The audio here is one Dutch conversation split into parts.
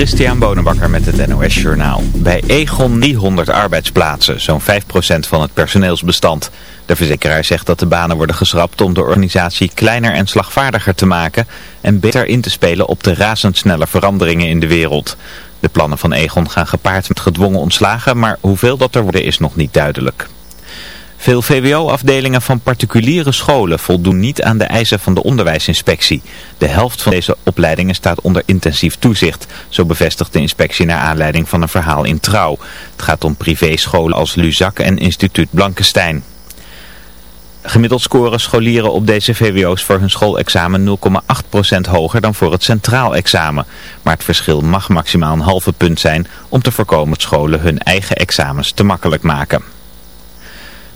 Christian Bonenbakker met het NOS Journaal. Bij Egon 300 arbeidsplaatsen, zo'n 5% van het personeelsbestand. De verzekeraar zegt dat de banen worden geschrapt om de organisatie kleiner en slagvaardiger te maken... en beter in te spelen op de razendsnelle veranderingen in de wereld. De plannen van Egon gaan gepaard met gedwongen ontslagen, maar hoeveel dat er worden is nog niet duidelijk. Veel VWO-afdelingen van particuliere scholen voldoen niet aan de eisen van de onderwijsinspectie. De helft van deze opleidingen staat onder intensief toezicht, zo bevestigt de inspectie naar aanleiding van een verhaal in Trouw. Het gaat om privéscholen als Luzak en Instituut Blankenstein. Gemiddeld scoren scholieren op deze VWO's voor hun schoolexamen 0,8% hoger dan voor het centraal examen. Maar het verschil mag maximaal een halve punt zijn om te voorkomen dat scholen hun eigen examens te makkelijk maken.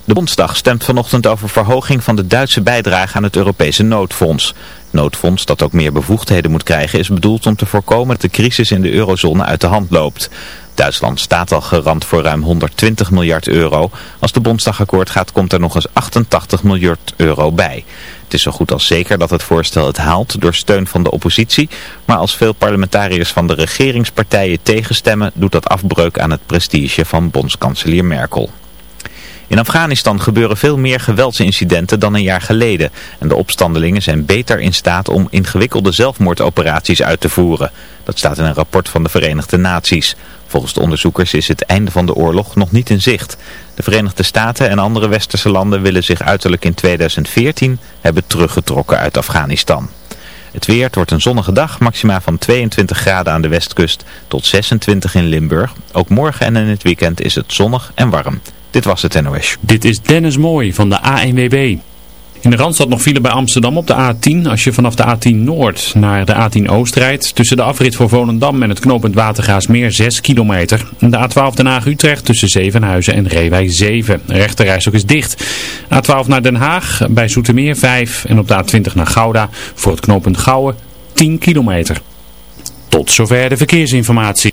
De Bondsdag stemt vanochtend over verhoging van de Duitse bijdrage aan het Europese noodfonds. Noodfonds, dat ook meer bevoegdheden moet krijgen, is bedoeld om te voorkomen dat de crisis in de eurozone uit de hand loopt. Duitsland staat al gerand voor ruim 120 miljard euro. Als de Bondsdag akkoord gaat, komt er nog eens 88 miljard euro bij. Het is zo goed als zeker dat het voorstel het haalt door steun van de oppositie. Maar als veel parlementariërs van de regeringspartijen tegenstemmen, doet dat afbreuk aan het prestige van bondskanselier Merkel. In Afghanistan gebeuren veel meer geweldsincidenten dan een jaar geleden. En de opstandelingen zijn beter in staat om ingewikkelde zelfmoordoperaties uit te voeren. Dat staat in een rapport van de Verenigde Naties. Volgens de onderzoekers is het einde van de oorlog nog niet in zicht. De Verenigde Staten en andere westerse landen willen zich uiterlijk in 2014 hebben teruggetrokken uit Afghanistan. Het weer, wordt een zonnige dag, maxima van 22 graden aan de westkust tot 26 in Limburg. Ook morgen en in het weekend is het zonnig en warm. Dit was het NOS. Dit is Dennis Mooi van de ANWB. In de Randstad nog file bij Amsterdam op de A10. Als je vanaf de A10 Noord naar de A10 Oost rijdt. Tussen de afrit voor Volendam en het knooppunt Watergaasmeer 6 kilometer. De A12 Den Haag-Utrecht tussen Zevenhuizen en Reewij 7. De rechterreis ook is dicht. A12 naar Den Haag bij Zoetermeer 5. En op de A20 naar Gouda voor het knooppunt Gouwen 10 kilometer. Tot zover de verkeersinformatie.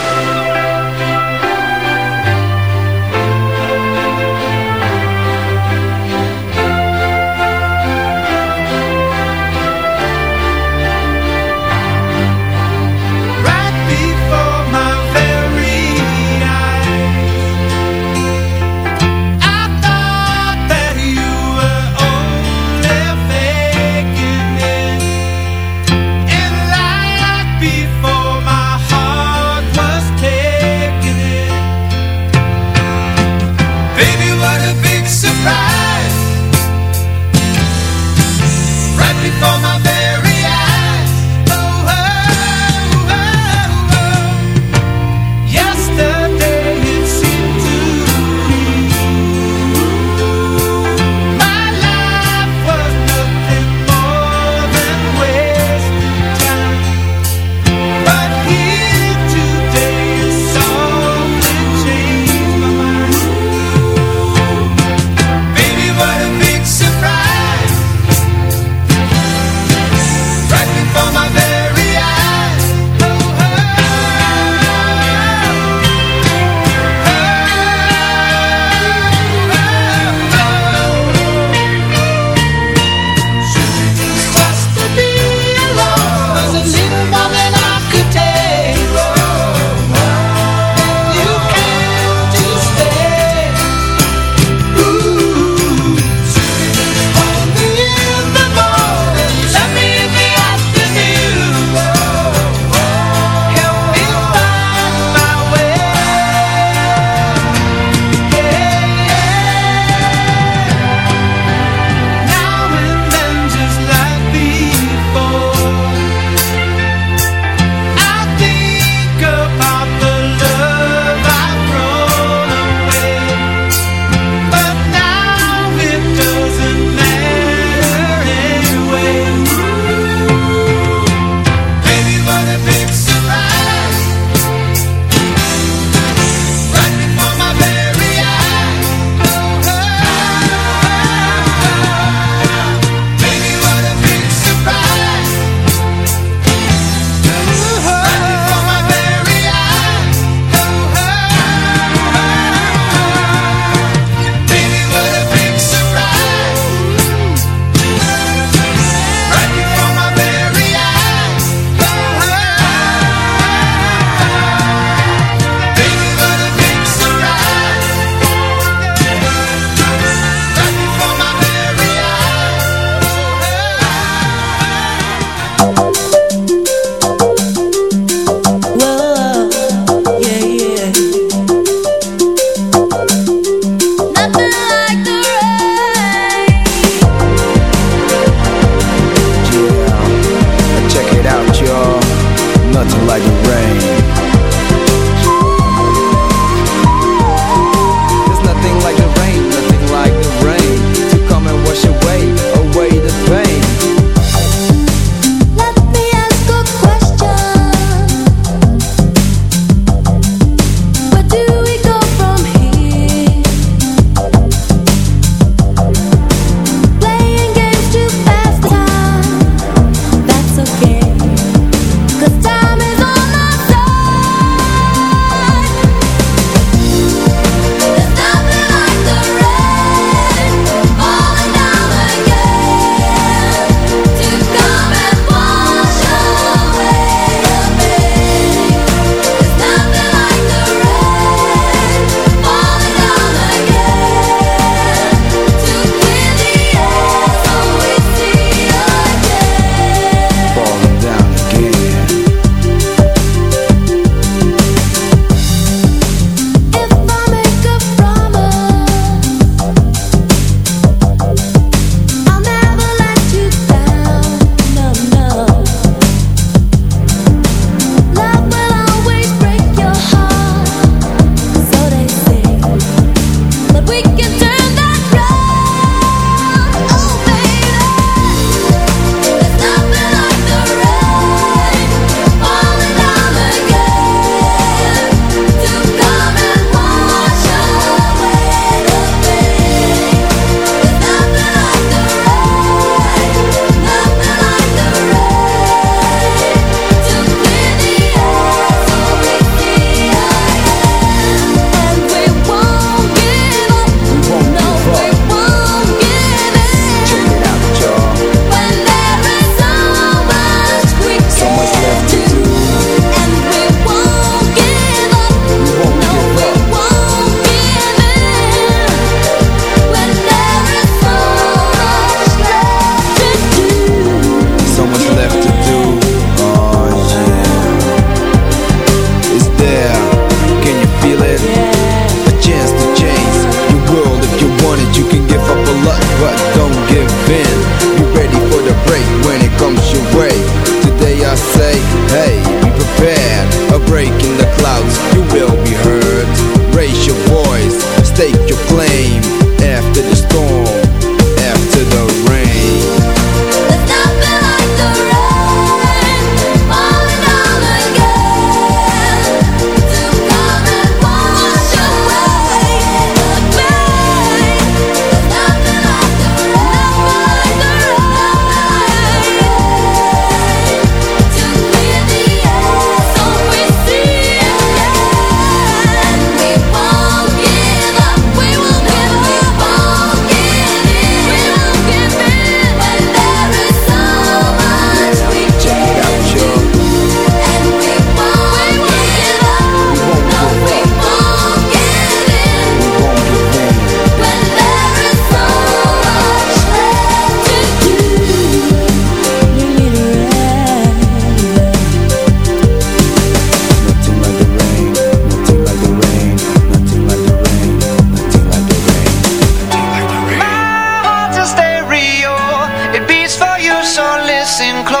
in close.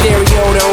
stereo, the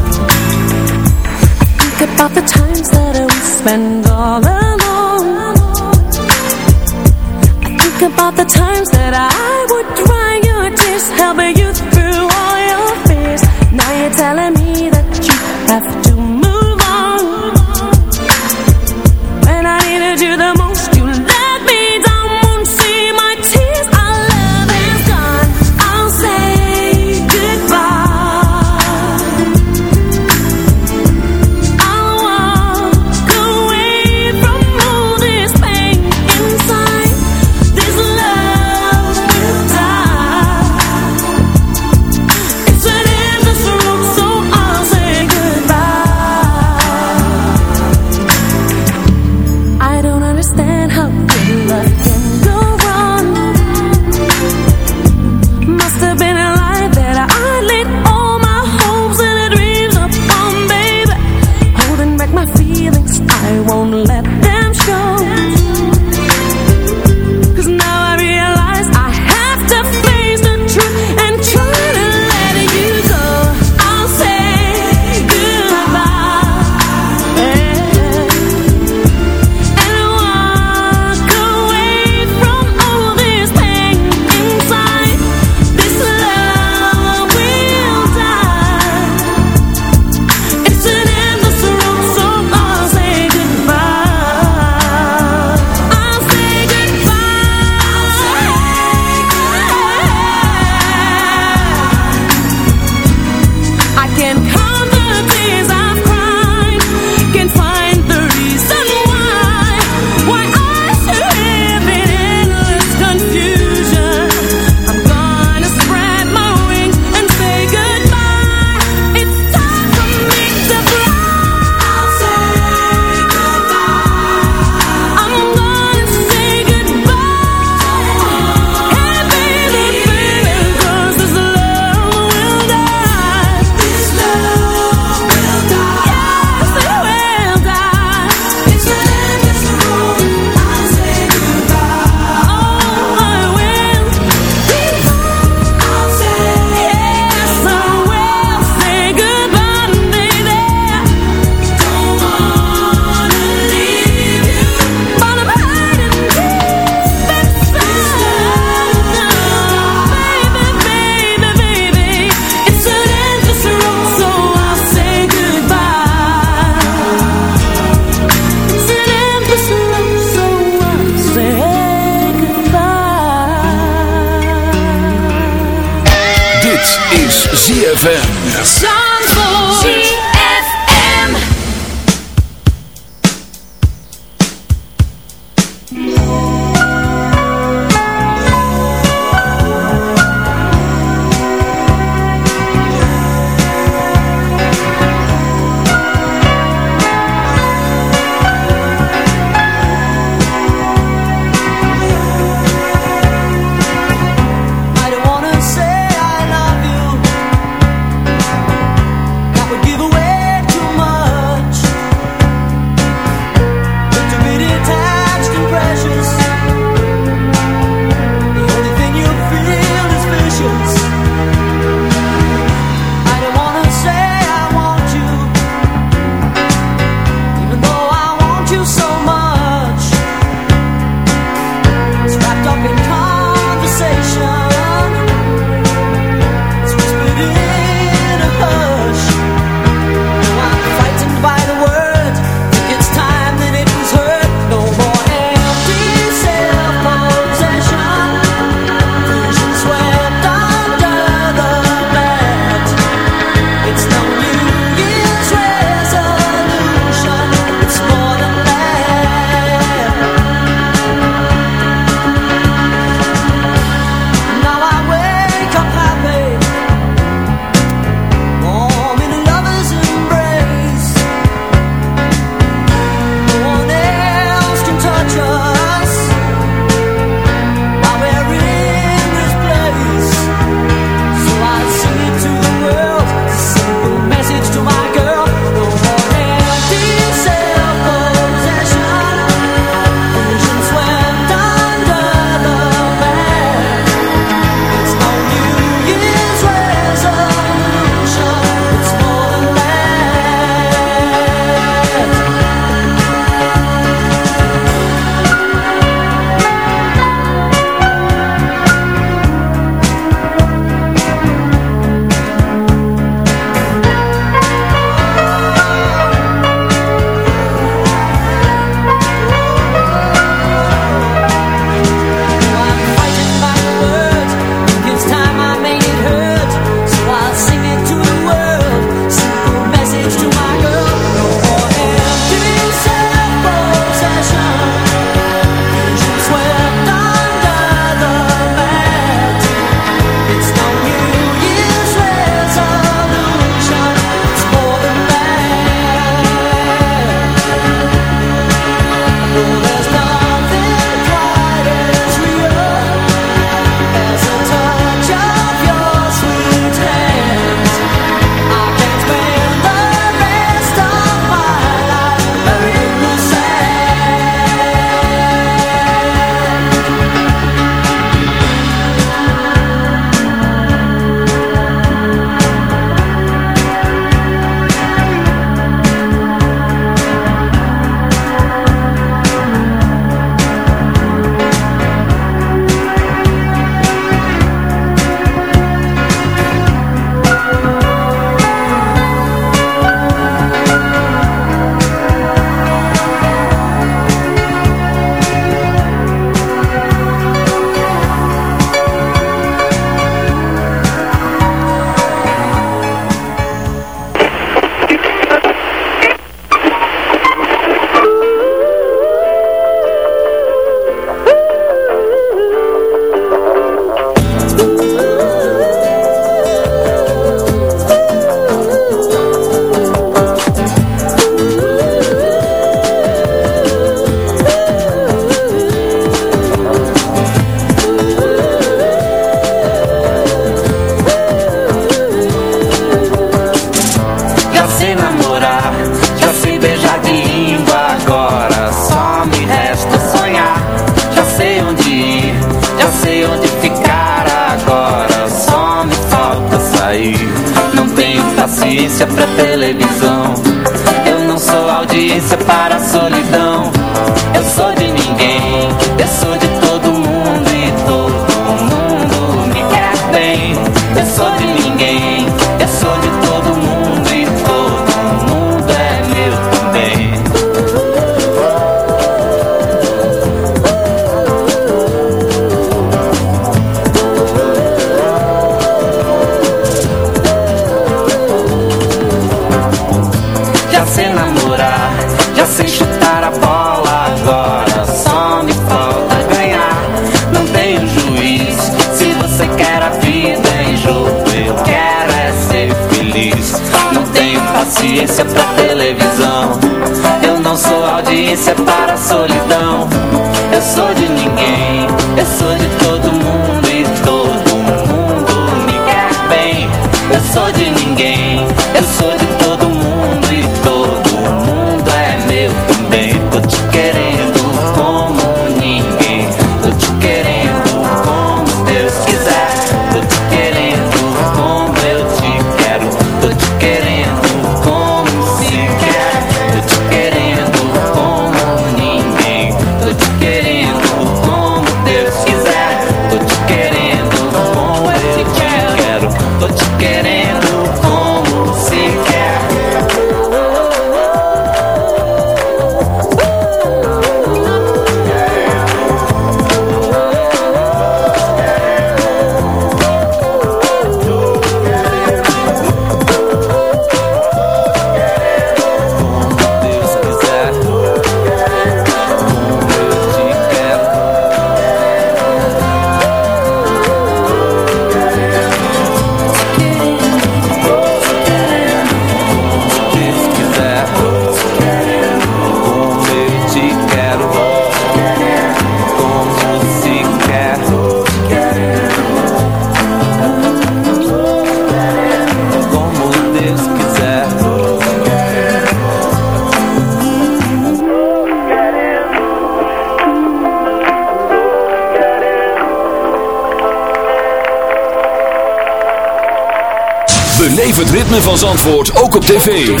ritme van Zandvoort ook op tv.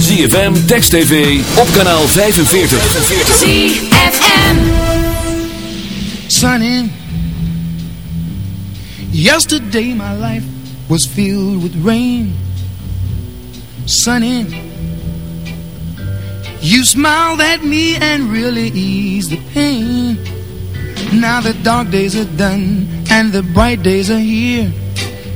ZFM, Text TV, op kanaal 45. ZFM. Sonny, yesterday my life was filled with rain. Sonny, you smiled at me and really eased the pain. Now the dark days are done and the bright days are here.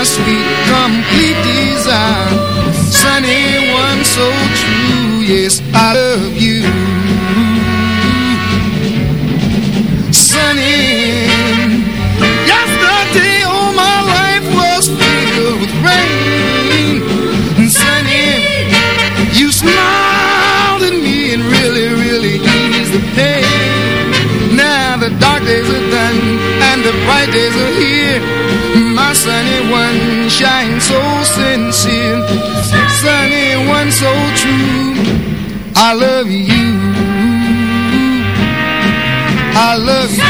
My sweet, complete desire. Sunny one so true, yes, I love you. Sunny, yesterday all my life was filled with rain. And sunny, you smiled at me and really, really eased the pain. Now the dark days are done and the bright days are here does anyone shine so sincere? Does anyone so true? I love you. I love you.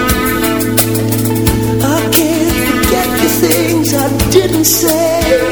I didn't say.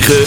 9.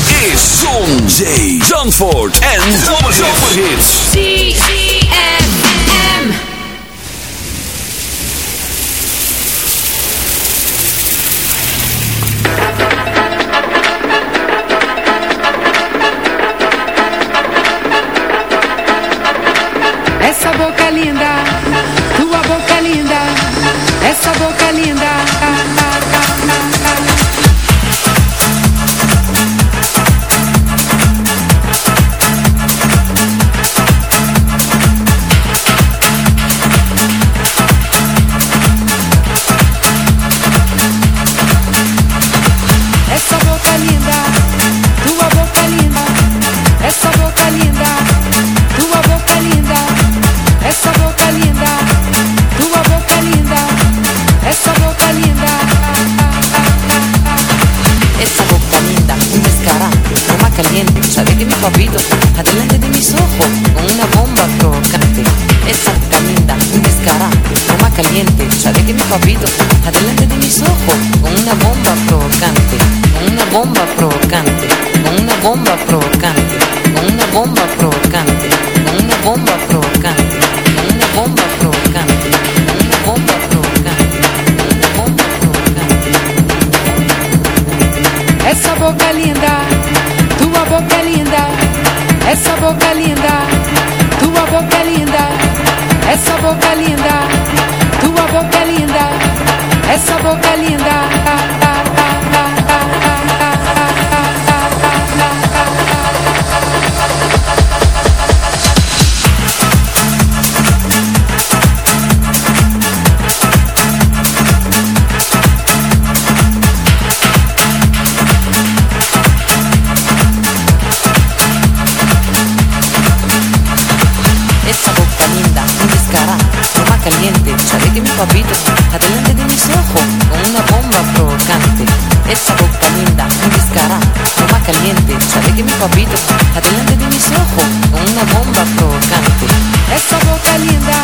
adelante de mis ojos con una bomba provocante. Esa boca linda, un descará, toma caliente, sabe que mi papito, adelante de mis ojos con una bomba provocante. Esa boca linda,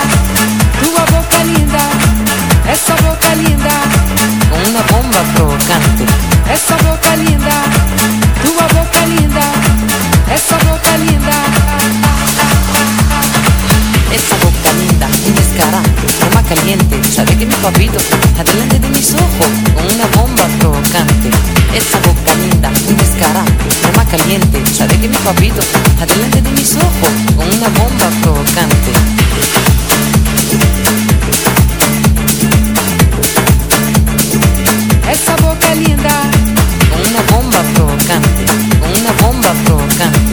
tu boca linda, esa boca linda, con una bomba provocante. Esa boca linda, tu boca linda, esa boca linda. Esa boca linda, un descará llama caliente. Sabe que mi papito está delante de mis ojos con una bomba provocante. Esa boca linda, un descarada, llama caliente. Sabe que mi papito está delante de mis ojos con una bomba provocante. Esa boca linda, con una bomba provocante, con una bomba provocante.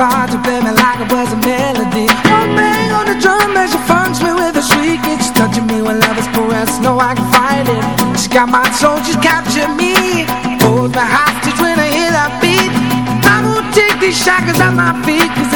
guitar to play me like it was a melody. One bang on the drum as she funks me with a shriek. It's she's touching me when love is pressed. no I can fight it. She got my soul, she's captured me. Hold my hostage when I hear that beat. I won't take these shackles at my feet, cause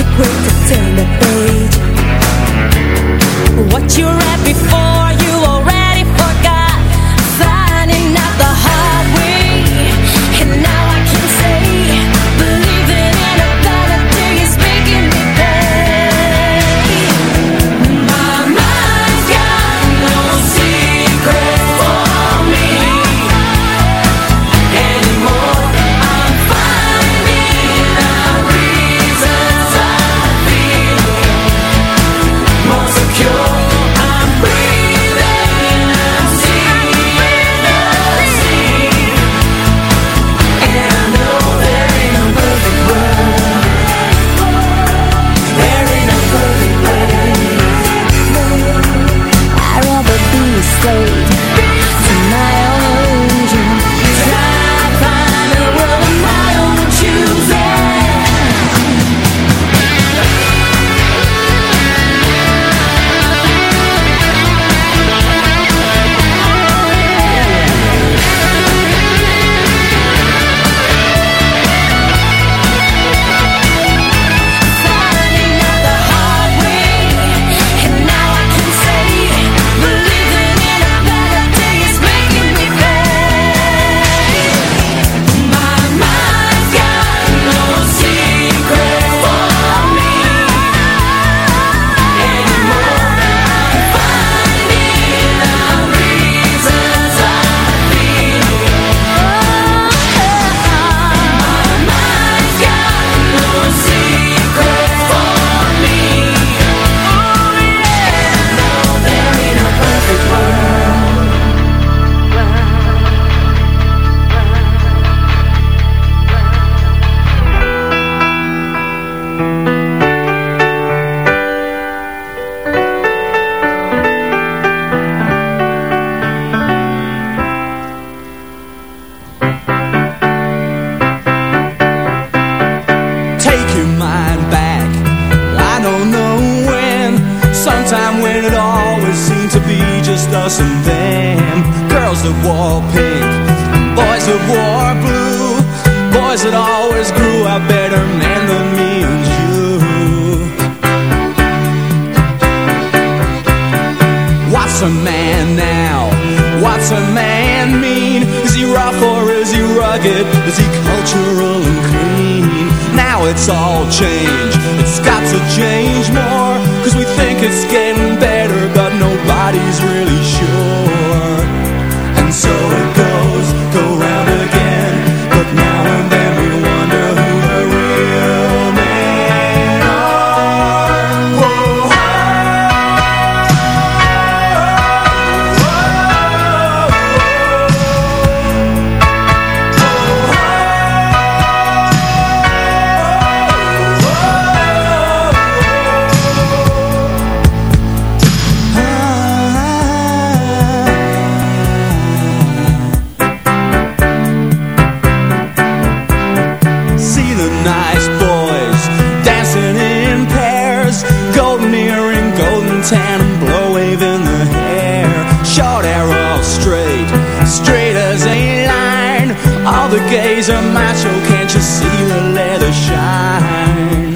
to quit the gaze of my soul Can't you see the leather shine?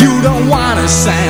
You don't wanna sound